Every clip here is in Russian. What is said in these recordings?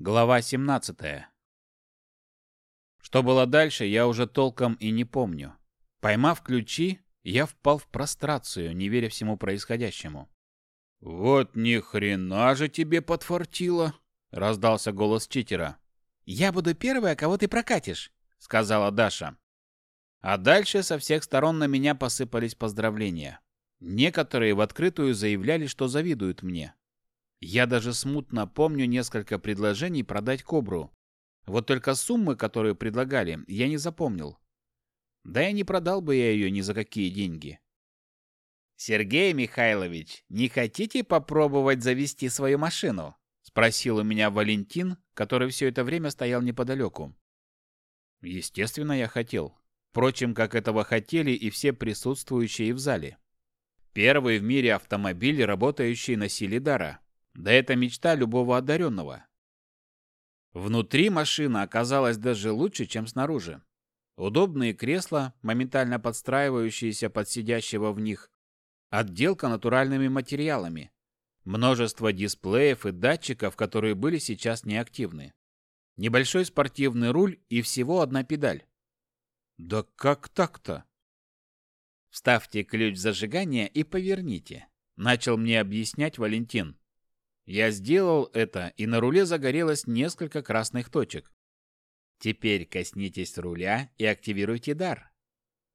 Глава 17. Что было дальше, я уже толком и не помню. Поймав ключи, я впал в прострацию, не веря всему происходящему. «Вот ни хрена же тебе подфартило!» — раздался голос читера. «Я буду первая, кого ты прокатишь», — сказала Даша. А дальше со всех сторон на меня посыпались поздравления. Некоторые в открытую заявляли, что завидуют мне. Я даже смутно помню несколько предложений продать кобру. Вот только суммы, которые предлагали, я не запомнил. Да и не продал бы я ее ни за какие деньги. «Сергей Михайлович, не хотите попробовать завести свою машину?» — спросил у меня Валентин, который все это время стоял неподалеку. Естественно, я хотел. Впрочем, как этого хотели и все присутствующие в зале. Первый в мире автомобиль, работающий на силе дара. Да это мечта любого одаренного. Внутри машина оказалась даже лучше, чем снаружи. Удобные кресла, моментально подстраивающиеся под сидящего в них, отделка натуральными материалами, множество дисплеев и датчиков, которые были сейчас неактивны, небольшой спортивный руль и всего одна педаль. Да как так-то? Вставьте ключ зажигания и поверните, начал мне объяснять Валентин. Я сделал это, и на руле загорелось несколько красных точек. Теперь коснитесь руля и активируйте дар.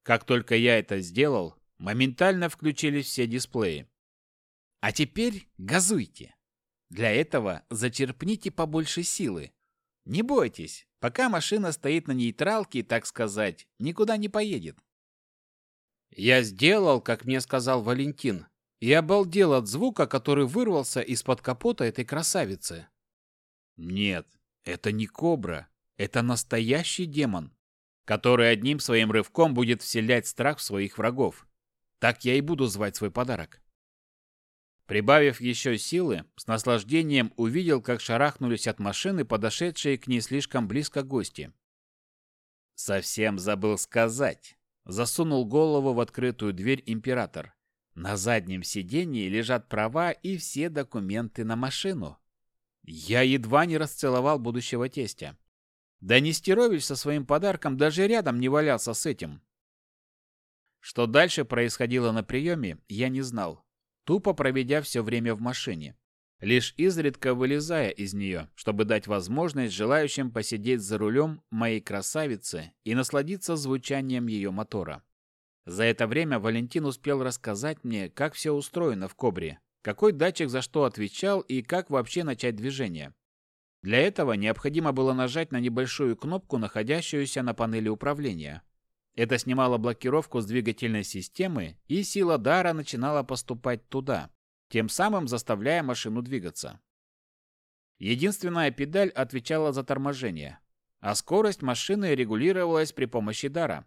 Как только я это сделал, моментально включились все дисплеи. А теперь газуйте. Для этого зачерпните побольше силы. Не бойтесь, Пока машина стоит на нейтралке, так сказать, никуда не поедет. Я сделал, как мне сказал Валентин, и обалдел от звука, который вырвался из-под капота этой красавицы. Нет, это не кобра, это настоящий демон, который одним своим рывком будет вселять страх в своих врагов. Так я и буду звать свой подарок. Прибавив еще силы, с наслаждением увидел, как шарахнулись от машины подошедшие к ней слишком близко гости. Совсем забыл сказать. Засунул голову в открытую дверь император. На заднем сиденье лежат права и все документы на машину. Я едва не расцеловал будущего тестя. Да Нестерович со своим подарком даже рядом не валялся с этим. Что дальше происходило на приеме, я не знал тупо проведя все время в машине, лишь изредка вылезая из нее, чтобы дать возможность желающим посидеть за рулем моей красавицы и насладиться звучанием ее мотора. За это время Валентин успел рассказать мне, как все устроено в Кобре, какой датчик за что отвечал и как вообще начать движение. Для этого необходимо было нажать на небольшую кнопку, находящуюся на панели управления. Это снимало блокировку с двигательной системы, и сила дара начинала поступать туда, тем самым заставляя машину двигаться. Единственная педаль отвечала за торможение, а скорость машины регулировалась при помощи дара.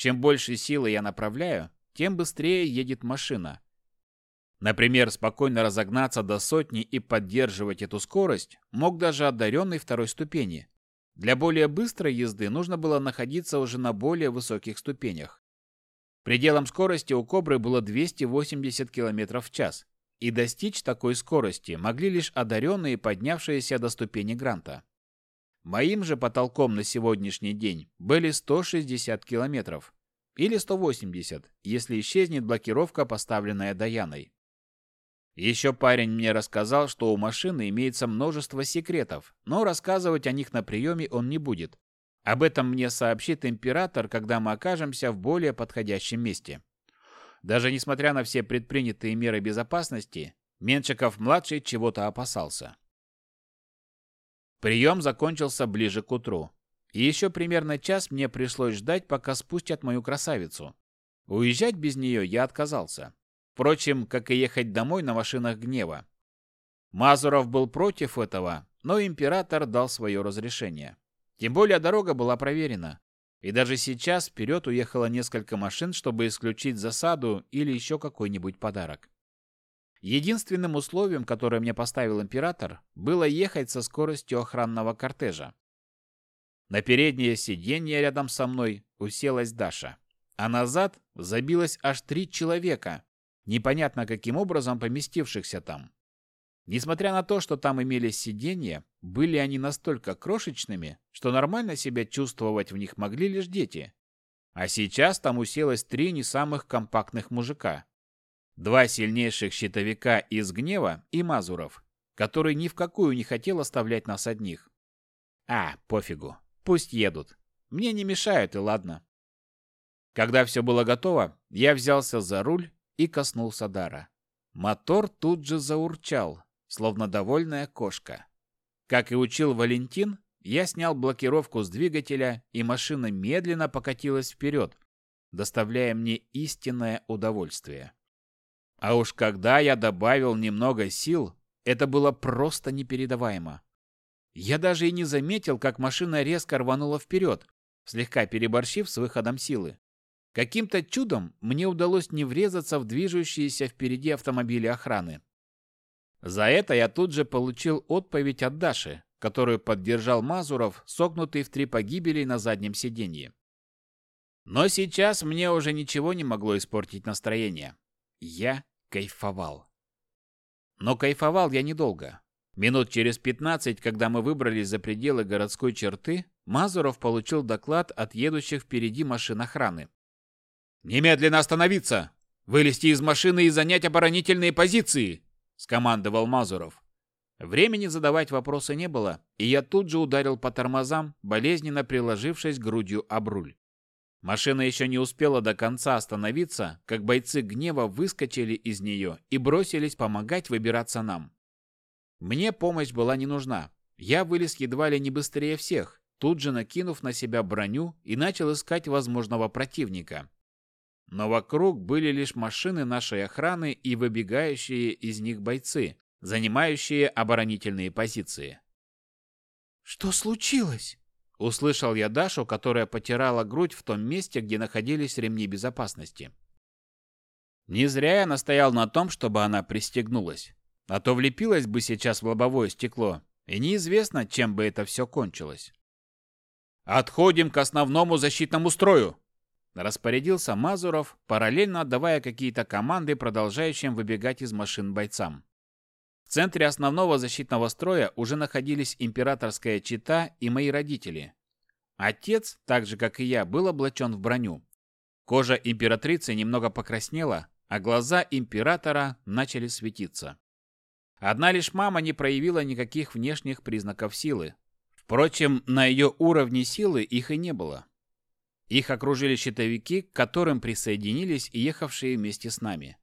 Чем больше силы я направляю, тем быстрее едет машина. Например, спокойно разогнаться до сотни и поддерживать эту скорость мог даже одаренный второй ступени, для более быстрой езды нужно было находиться уже на более высоких ступенях. Пределом скорости у «Кобры» было 280 км в час, и достичь такой скорости могли лишь одаренные, поднявшиеся до ступени Гранта. Моим же потолком на сегодняшний день были 160 километров, или 180, если исчезнет блокировка, поставленная Даяной. Еще парень мне рассказал, что у машины имеется множество секретов, но рассказывать о них на приеме он не будет. Об этом мне сообщит император, когда мы окажемся в более подходящем месте. Даже несмотря на все предпринятые меры безопасности, Меншиков-младший чего-то опасался. Прием закончился ближе к утру. И еще примерно час мне пришлось ждать, пока спустят мою красавицу. Уезжать без нее я отказался. Впрочем, как и ехать домой на машинах гнева. Мазуров был против этого, но император дал свое разрешение. Тем более дорога была проверена. И даже сейчас вперед уехало несколько машин, чтобы исключить засаду или еще какой-нибудь подарок. Единственным условием, которое мне поставил император, было ехать со скоростью охранного кортежа. На переднее сиденье рядом со мной уселась Даша, а назад забилось аж три человека, непонятно каким образом поместившихся там. Несмотря на то, что там имелись сиденья, были они настолько крошечными, что нормально себя чувствовать в них могли лишь дети. А сейчас там уселось три не самых компактных мужика. Два сильнейших щитовика из гнева и Мазуров, который ни в какую не хотел оставлять нас одних. А, пофигу, пусть едут. Мне не мешают, и ладно. Когда все было готово, я взялся за руль и коснулся дара. Мотор тут же заурчал, словно довольная кошка. Как и учил Валентин, я снял блокировку с двигателя, и машина медленно покатилась вперед, доставляя мне истинное удовольствие. А уж когда я добавил немного сил, это было просто непередаваемо. Я даже и не заметил, как машина резко рванула вперед, слегка переборщив с выходом силы. Каким-то чудом мне удалось не врезаться в движущиеся впереди автомобили охраны. За это я тут же получил отповедь от Даши, которую поддержал Мазуров, согнутый в три погибели на заднем сиденье. Но сейчас мне уже ничего не могло испортить настроение. Я кайфовал. Но кайфовал я недолго. Минут через 15, когда мы выбрались за пределы городской черты, Мазуров получил доклад от едущих впереди машин охраны. «Немедленно остановиться! Вылезти из машины и занять оборонительные позиции!» – скомандовал Мазуров. Времени задавать вопросы не было, и я тут же ударил по тормозам, болезненно приложившись грудью об руль. Машина еще не успела до конца остановиться, как бойцы гнева выскочили из нее и бросились помогать выбираться нам. Мне помощь была не нужна. Я вылез едва ли не быстрее всех, тут же накинув на себя броню и начал искать возможного противника. Но вокруг были лишь машины нашей охраны и выбегающие из них бойцы, занимающие оборонительные позиции. «Что случилось?» Услышал я Дашу, которая потирала грудь в том месте, где находились ремни безопасности. Не зря я настоял на том, чтобы она пристегнулась. А то влепилась бы сейчас в лобовое стекло, и неизвестно, чем бы это все кончилось. «Отходим к основному защитному строю!» Распорядился Мазуров, параллельно отдавая какие-то команды продолжающим выбегать из машин бойцам. В центре основного защитного строя уже находились императорская чита и мои родители. Отец, так же как и я, был облачен в броню. Кожа императрицы немного покраснела, а глаза императора начали светиться. Одна лишь мама не проявила никаких внешних признаков силы. Впрочем, на ее уровне силы их и не было. Их окружили щитовики, к которым присоединились и ехавшие вместе с нами.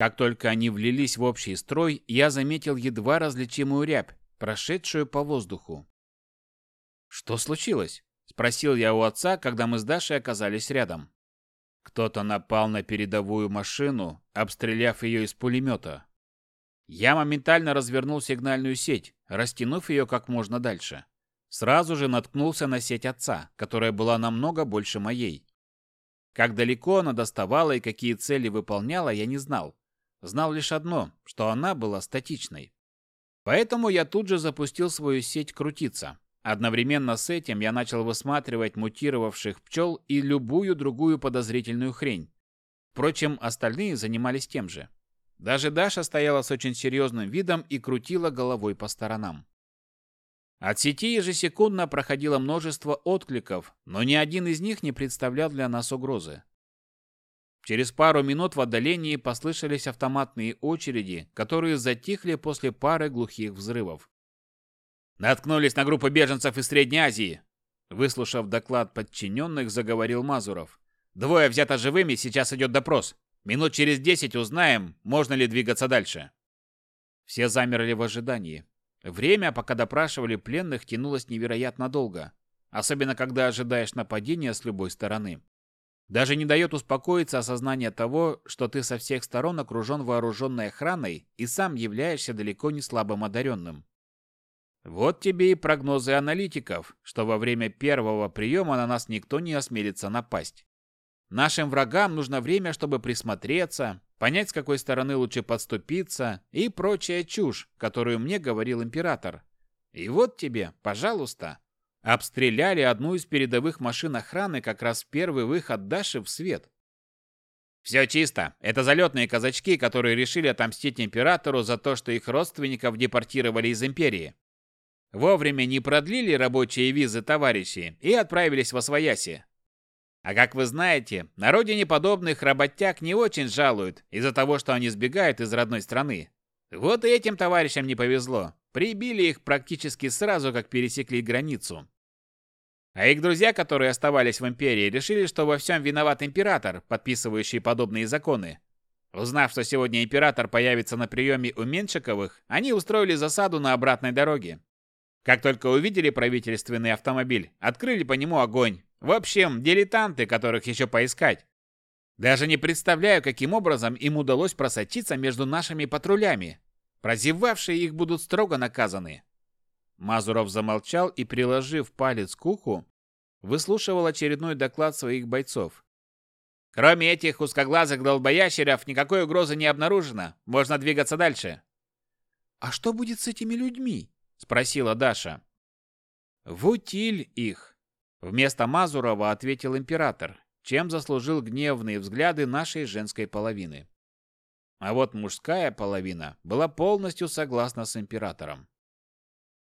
Как только они влились в общий строй, я заметил едва различимую рябь, прошедшую по воздуху. «Что случилось?» – спросил я у отца, когда мы с Дашей оказались рядом. Кто-то напал на передовую машину, обстреляв ее из пулемета. Я моментально развернул сигнальную сеть, растянув ее как можно дальше. Сразу же наткнулся на сеть отца, которая была намного больше моей. Как далеко она доставала и какие цели выполняла, я не знал. Знал лишь одно, что она была статичной. Поэтому я тут же запустил свою сеть крутиться. Одновременно с этим я начал высматривать мутировавших пчел и любую другую подозрительную хрень. Впрочем, остальные занимались тем же. Даже Даша стояла с очень серьезным видом и крутила головой по сторонам. От сети ежесекундно проходило множество откликов, но ни один из них не представлял для нас угрозы. Через пару минут в отдалении послышались автоматные очереди, которые затихли после пары глухих взрывов. «Наткнулись на группу беженцев из Средней Азии!» Выслушав доклад подчиненных, заговорил Мазуров. «Двое взято живыми, сейчас идет допрос. Минут через десять узнаем, можно ли двигаться дальше». Все замерли в ожидании. Время, пока допрашивали пленных, тянулось невероятно долго, особенно когда ожидаешь нападения с любой стороны. Даже не дает успокоиться осознание того, что ты со всех сторон окружен вооруженной охраной и сам являешься далеко не слабым одаренным. Вот тебе и прогнозы аналитиков, что во время первого приема на нас никто не осмелится напасть. Нашим врагам нужно время, чтобы присмотреться, понять, с какой стороны лучше подступиться и прочая чушь, которую мне говорил император. И вот тебе, пожалуйста, Обстреляли одну из передовых машин охраны как раз в первый выход Даши в свет. Все чисто. Это залетные казачки, которые решили отомстить императору за то, что их родственников депортировали из империи. Вовремя не продлили рабочие визы товарищи и отправились во свояси. А как вы знаете, на родине подобных работяг не очень жалуют из-за того, что они сбегают из родной страны. Вот и этим товарищам не повезло. Прибили их практически сразу, как пересекли границу. А их друзья, которые оставались в империи, решили, что во всем виноват император, подписывающий подобные законы. Узнав, что сегодня император появится на приеме у Меншиковых, они устроили засаду на обратной дороге. Как только увидели правительственный автомобиль, открыли по нему огонь. В общем, дилетанты, которых еще поискать. Даже не представляю, каким образом им удалось просочиться между нашими патрулями. Прозевавшие их будут строго наказаны. Мазуров замолчал и, приложив палец к уху, выслушивал очередной доклад своих бойцов. Кроме этих узкоглазых долбоящеров, никакой угрозы не обнаружено. Можно двигаться дальше. А что будет с этими людьми? спросила Даша. В утиль их, вместо Мазурова ответил император, чем заслужил гневные взгляды нашей женской половины. А вот мужская половина была полностью согласна с императором.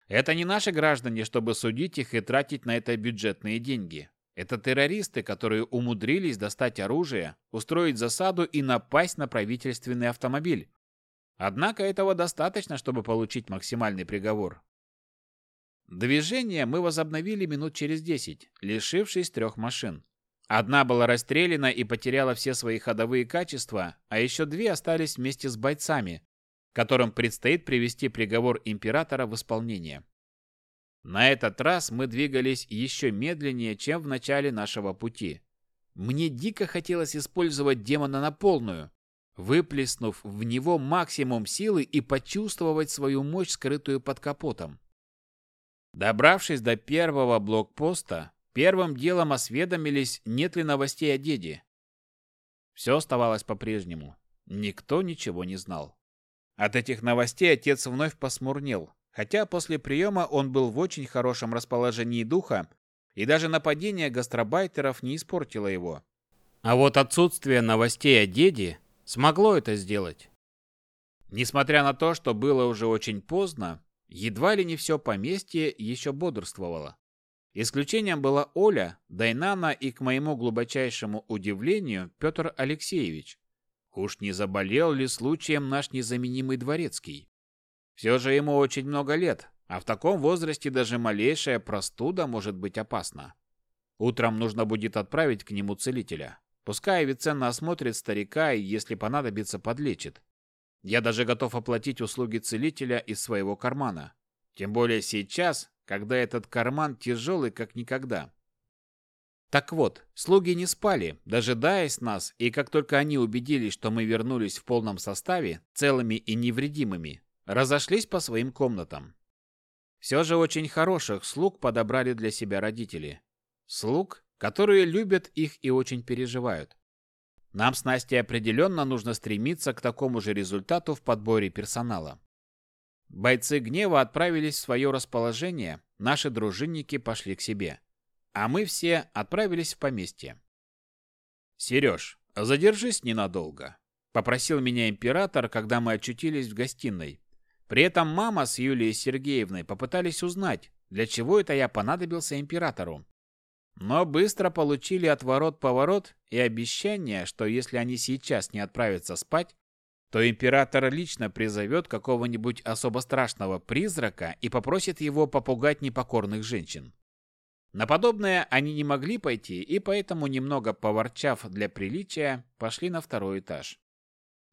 Это не наши граждане, чтобы судить их и тратить на это бюджетные деньги. Это террористы, которые умудрились достать оружие, устроить засаду и напасть на правительственный автомобиль, Однако этого достаточно, чтобы получить максимальный приговор. Движение мы возобновили минут через десять, лишившись трех машин. Одна была расстреляна и потеряла все свои ходовые качества, а еще две остались вместе с бойцами, которым предстоит привести приговор императора в исполнение. На этот раз мы двигались еще медленнее, чем в начале нашего пути. Мне дико хотелось использовать демона на полную, выплеснув в него максимум силы и почувствовать свою мощь, скрытую под капотом. Добравшись до первого блокпоста, первым делом осведомились, нет ли новостей о деде. Все оставалось по-прежнему. Никто ничего не знал. От этих новостей отец вновь посмурнел, хотя после приема он был в очень хорошем расположении духа, и даже нападение гастробайтеров не испортило его. А вот отсутствие новостей о деде смогло это сделать. Несмотря на то, что было уже очень поздно, едва ли не все поместье еще бодрствовало. Исключением была Оля, Дайнана и, к моему глубочайшему удивлению, Петр Алексеевич. Уж не заболел ли случаем наш незаменимый дворецкий? Все же ему очень много лет, а в таком возрасте даже малейшая простуда может быть опасна. Утром нужно будет отправить к нему целителя. Пускай Авиценна осмотрит старика и, если понадобится, подлечит. Я даже готов оплатить услуги целителя из своего кармана. Тем более сейчас, когда этот карман тяжелый как никогда. Так вот, слуги не спали, дожидаясь нас, и как только они убедились, что мы вернулись в полном составе, целыми и невредимыми, разошлись по своим комнатам. Все же очень хороших слуг подобрали для себя родители. Слуг, которые любят их и очень переживают. Нам с Настей определенно нужно стремиться к такому же результату в подборе персонала. Бойцы гнева отправились в свое расположение, наши дружинники пошли к себе. А мы все отправились в поместье. «Сереж, задержись ненадолго», — попросил меня император, когда мы очутились в гостиной. При этом мама с Юлией Сергеевной попытались узнать, для чего это я понадобился императору но быстро получили отворот-поворот и обещание, что если они сейчас не отправятся спать, то император лично призовет какого-нибудь особо страшного призрака и попросит его попугать непокорных женщин. На подобное они не могли пойти, и поэтому, немного поворчав для приличия, пошли на второй этаж.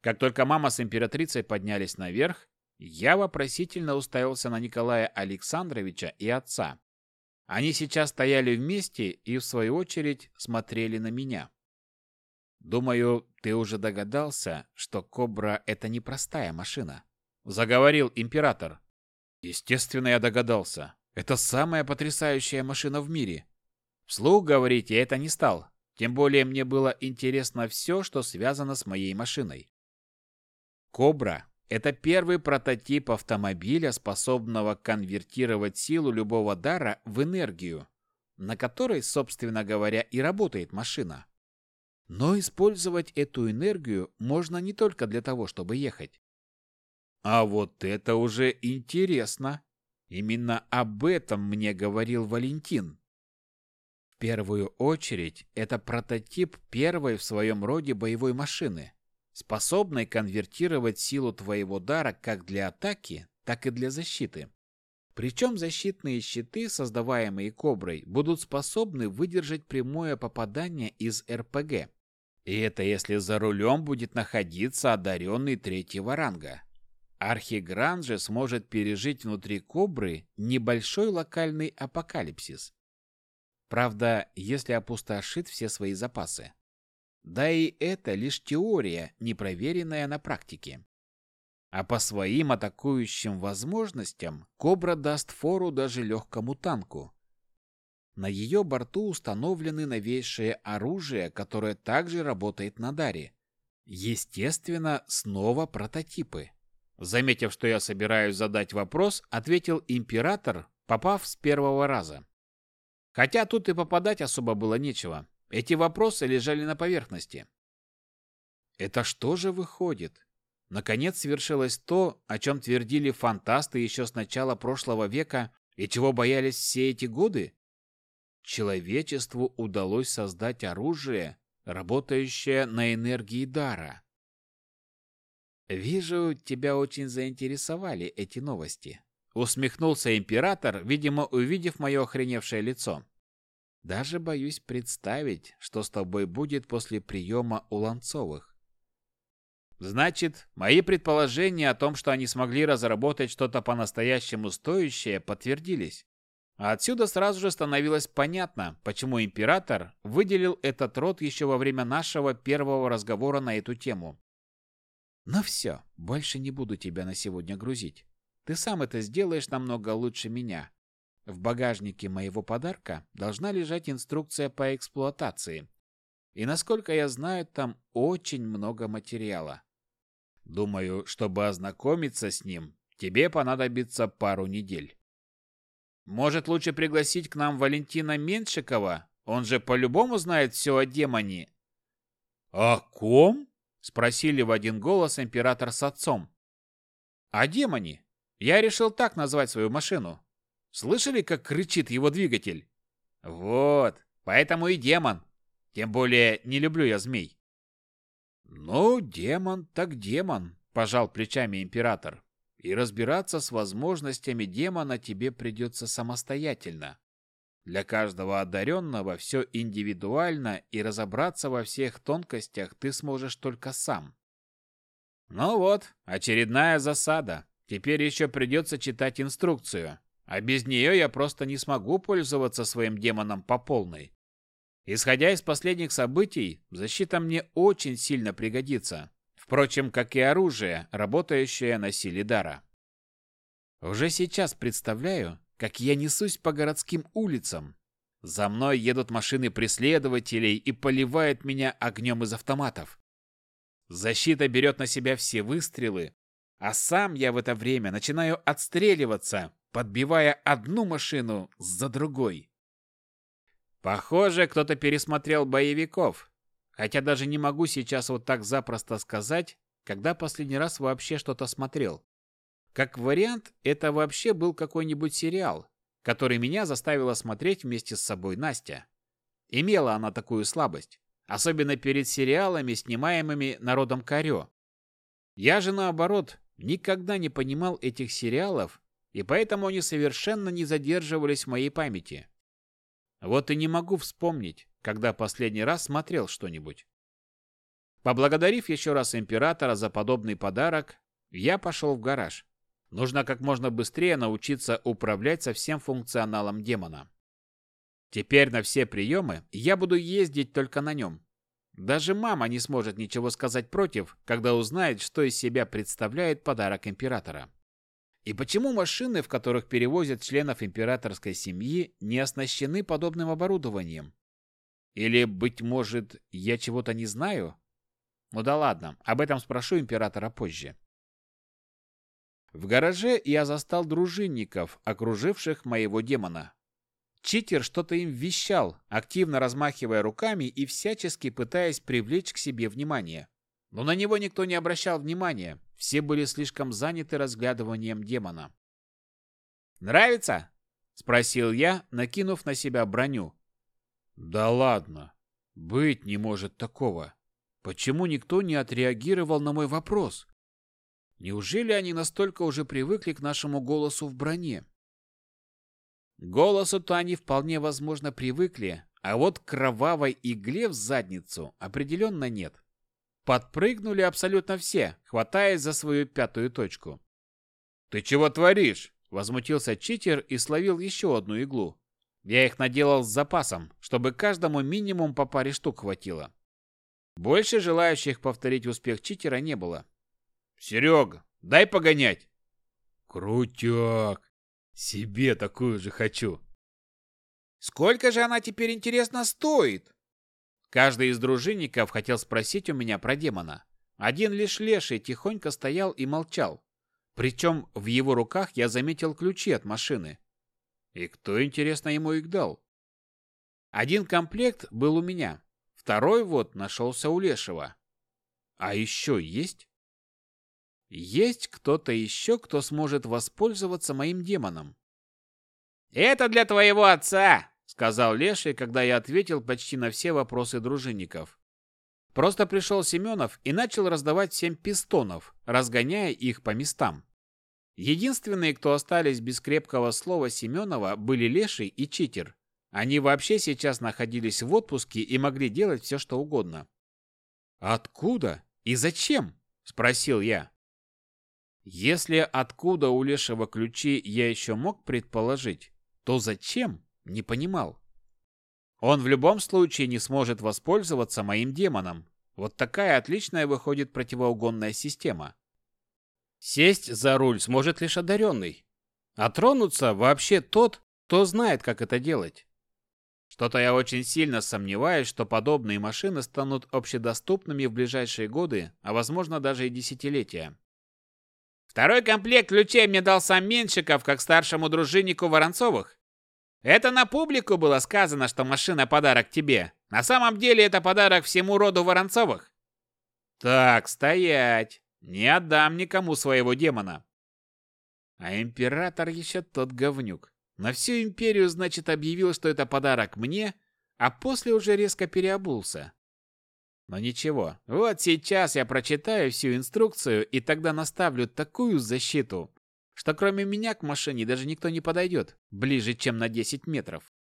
Как только мама с императрицей поднялись наверх, я вопросительно уставился на Николая Александровича и отца, они сейчас стояли вместе и, в свою очередь, смотрели на меня. «Думаю, ты уже догадался, что «Кобра» — это непростая машина», — заговорил император. «Естественно, я догадался. Это самая потрясающая машина в мире. Вслух говорить я это не стал. Тем более мне было интересно все, что связано с моей машиной. «Кобра» Это первый прототип автомобиля, способного конвертировать силу любого дара в энергию, на которой, собственно говоря, и работает машина. Но использовать эту энергию можно не только для того, чтобы ехать. А вот это уже интересно. Именно об этом мне говорил Валентин. В первую очередь, это прототип первой в своем роде боевой машины, способной конвертировать силу твоего дара как для атаки, так и для защиты. Причем защитные щиты, создаваемые Коброй, будут способны выдержать прямое попадание из РПГ. И это если за рулем будет находиться одаренный третьего ранга. Архигран же сможет пережить внутри Кобры небольшой локальный апокалипсис. Правда, если опустошит все свои запасы. Да и это лишь теория, не проверенная на практике. А по своим атакующим возможностям Кобра даст фору даже легкому танку. На ее борту установлены новейшее оружие, которое также работает на Даре. Естественно, снова прототипы. Заметив, что я собираюсь задать вопрос, ответил император, попав с первого раза. Хотя тут и попадать особо было нечего. Эти вопросы лежали на поверхности. Это что же выходит? Наконец свершилось то, о чем твердили фантасты еще с начала прошлого века и чего боялись все эти годы? Человечеству удалось создать оружие, работающее на энергии дара. «Вижу, тебя очень заинтересовали эти новости», — усмехнулся император, видимо, увидев мое охреневшее лицо. «Даже боюсь представить, что с тобой будет после приема у Ланцовых». «Значит, мои предположения о том, что они смогли разработать что-то по-настоящему стоящее, подтвердились. А отсюда сразу же становилось понятно, почему император выделил этот род еще во время нашего первого разговора на эту тему. Но все, больше не буду тебя на сегодня грузить. Ты сам это сделаешь намного лучше меня. В багажнике моего подарка должна лежать инструкция по эксплуатации. И насколько я знаю, там очень много материала. Думаю, чтобы ознакомиться с ним, тебе понадобится пару недель. Может, лучше пригласить к нам Валентина Меншикова? Он же по-любому знает все о демоне. О ком? Спросили в один голос император с отцом. О демоне. Я решил так назвать свою машину. Слышали, как кричит его двигатель? Вот, поэтому и демон. Тем более не люблю я змей. Ну, демон так демон, пожал плечами император. И разбираться с возможностями демона тебе придется самостоятельно. Для каждого одаренного все индивидуально, и разобраться во всех тонкостях ты сможешь только сам. Ну вот, очередная засада. Теперь еще придется читать инструкцию. А без нее я просто не смогу пользоваться своим демоном по полной. Исходя из последних событий, защита мне очень сильно пригодится. Впрочем, как и оружие, работающее на силе дара. Уже сейчас представляю, как я несусь по городским улицам. За мной едут машины преследователей и поливают меня огнем из автоматов. Защита берет на себя все выстрелы, а сам я в это время начинаю отстреливаться, подбивая одну машину за другой. Похоже, кто-то пересмотрел боевиков, хотя даже не могу сейчас вот так запросто сказать, когда последний раз вообще что-то смотрел. Как вариант, это вообще был какой-нибудь сериал, который меня заставила смотреть вместе с собой Настя. Имела она такую слабость, особенно перед сериалами, снимаемыми народом Карё. Я же, наоборот, никогда не понимал этих сериалов, и поэтому они совершенно не задерживались в моей памяти. Вот и не могу вспомнить, когда последний раз смотрел что-нибудь. Поблагодарив еще раз императора за подобный подарок, я пошел в гараж. Нужно как можно быстрее научиться управлять со всем функционалом демона. Теперь на все приемы я буду ездить только на нем. Даже мама не сможет ничего сказать против, когда узнает, что из себя представляет подарок императора. И почему машины, в которых перевозят членов императорской семьи, не оснащены подобным оборудованием? Или, быть может, я чего-то не знаю? Ну да ладно, об этом спрошу императора позже. В гараже я застал дружинников, окруживших моего демона. Читер что-то им вещал, активно размахивая руками и всячески пытаясь привлечь к себе внимание. Но на него никто не обращал внимания, все были слишком заняты разглядыванием демона. «Нравится?» — спросил я, накинув на себя броню. «Да ладно, быть не может такого. Почему никто не отреагировал на мой вопрос? Неужели они настолько уже привыкли к нашему голосу в броне?» голосу-то они вполне возможно привыкли, а вот кровавой игле в задницу определенно нет. Подпрыгнули абсолютно все, хватаясь за свою пятую точку. «Ты чего творишь?» – возмутился читер и словил еще одну иглу. Я их наделал с запасом, чтобы каждому минимум по паре штук хватило. Больше желающих повторить успех читера не было. «Серега, дай погонять!» «Крутяк! Себе такую же хочу!» «Сколько же она теперь, интересно, стоит?» Каждый из дружинников хотел спросить у меня про демона. Один лишь леший тихонько стоял и молчал. Причем в его руках я заметил ключи от машины. И кто, интересно, ему их дал? Один комплект был у меня, второй вот нашелся у Лешего. А еще есть? Есть кто-то еще, кто сможет воспользоваться моим демоном. «Это для твоего отца!» Сказал Леший, когда я ответил почти на все вопросы дружинников. Просто пришел Семенов и начал раздавать всем пистонов, разгоняя их по местам. Единственные, кто остались без крепкого слова Семенова, были Леший и Читер. Они вообще сейчас находились в отпуске и могли делать все, что угодно. «Откуда и зачем?» – спросил я. Если откуда у Лешего ключи я еще мог предположить, то зачем не понимал. Он в любом случае не сможет воспользоваться моим демоном. Вот такая отличная выходит противоугонная система. Сесть за руль сможет лишь одаренный. А тронуться вообще тот, кто знает, как это делать. Что-то я очень сильно сомневаюсь, что подобные машины станут общедоступными в ближайшие годы, а возможно даже и десятилетия. Второй комплект ключей мне дал сам Меньшиков, как старшему дружиннику Воронцовых. Это на публику было сказано, что машина подарок тебе. На самом деле это подарок всему роду Воронцовых. Так, стоять. Не отдам никому своего демона. А император еще тот говнюк. На всю империю, значит, объявил, что это подарок мне, а после уже резко переобулся. Но ничего, вот сейчас я прочитаю всю инструкцию и тогда наставлю такую защиту, что кроме меня к машине даже никто не подойдет, ближе, чем на 10 метров.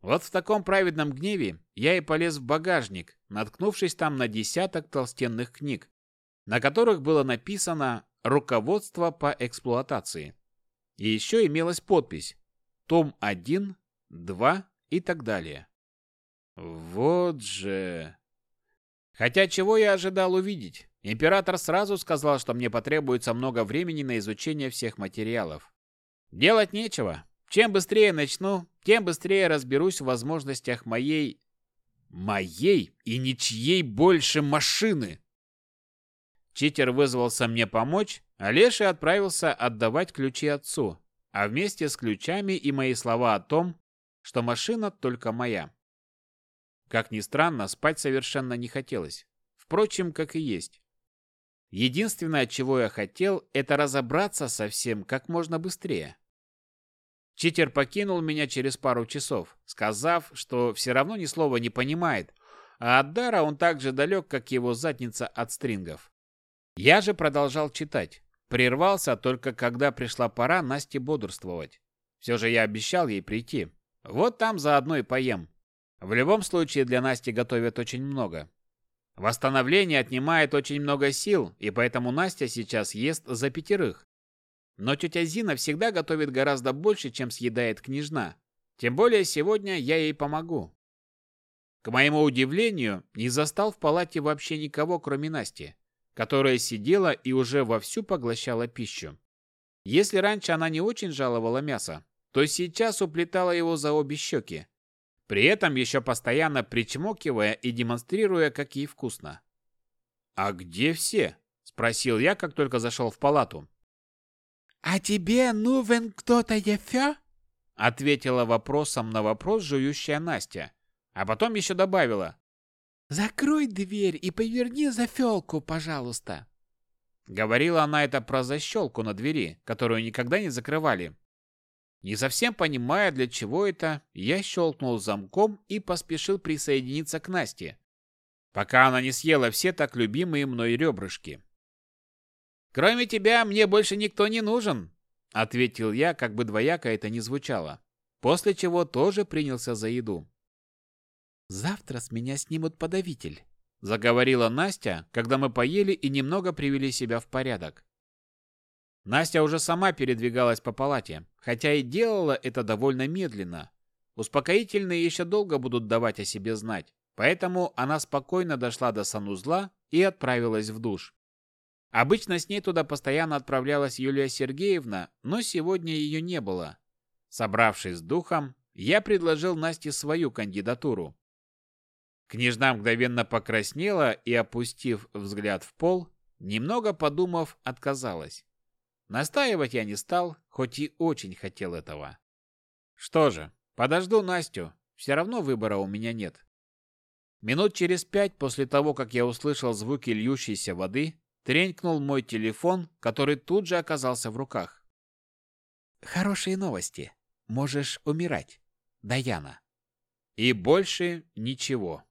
Вот в таком праведном гневе я и полез в багажник, наткнувшись там на десяток толстенных книг, на которых было написано «Руководство по эксплуатации». И еще имелась подпись «Том 1», «2» и так далее. Вот же... Хотя чего я ожидал увидеть? Император сразу сказал, что мне потребуется много времени на изучение всех материалов. Делать нечего. Чем быстрее начну, тем быстрее разберусь в возможностях моей... Моей и ничьей больше машины. Читер вызвался мне помочь, а Леша отправился отдавать ключи отцу, а вместе с ключами и мои слова о том, что машина только моя. Как ни странно, спать совершенно не хотелось. Впрочем, как и есть. Единственное, чего я хотел, это разобраться со всем как можно быстрее. Читер покинул меня через пару часов, сказав, что все равно ни слова не понимает, а от дара он так же далек, как его задница от стрингов. Я же продолжал читать. Прервался только когда пришла пора Насте бодрствовать. Все же я обещал ей прийти. Вот там заодно и поем. В любом случае для Насти готовят очень много. Восстановление отнимает очень много сил, и поэтому Настя сейчас ест за пятерых. Но тетя Зина всегда готовит гораздо больше, чем съедает княжна. Тем более сегодня я ей помогу. К моему удивлению, не застал в палате вообще никого, кроме Насти, которая сидела и уже вовсю поглощала пищу. Если раньше она не очень жаловала мясо, то сейчас уплетала его за обе щеки, при этом еще постоянно причмокивая и демонстрируя, как ей вкусно. «А где все?» – спросил я, как только зашел в палату. «А тебе нужен кто-то еще?» ответила вопросом на вопрос жующая Настя, а потом еще добавила. «Закрой дверь и поверни зафелку, пожалуйста». Говорила она это про защелку на двери, которую никогда не закрывали. Не совсем понимая, для чего это, я щелкнул замком и поспешил присоединиться к Насте, пока она не съела все так любимые мной ребрышки. «Кроме тебя мне больше никто не нужен», — ответил я, как бы двояко это ни звучало, после чего тоже принялся за еду. «Завтра с меня снимут подавитель», — заговорила Настя, когда мы поели и немного привели себя в порядок. Настя уже сама передвигалась по палате, хотя и делала это довольно медленно. Успокоительные еще долго будут давать о себе знать, поэтому она спокойно дошла до санузла и отправилась в душ. Обычно с ней туда постоянно отправлялась Юлия Сергеевна, но сегодня ее не было. Собравшись с духом, я предложил Насте свою кандидатуру. Княжна мгновенно покраснела и, опустив взгляд в пол, немного подумав, отказалась. Настаивать я не стал, хоть и очень хотел этого. Что же, подожду Настю, все равно выбора у меня нет. Минут через пять после того, как я услышал звуки льющейся воды, тренькнул мой телефон, который тут же оказался в руках. «Хорошие новости. Можешь умирать. Даяна». И больше ничего.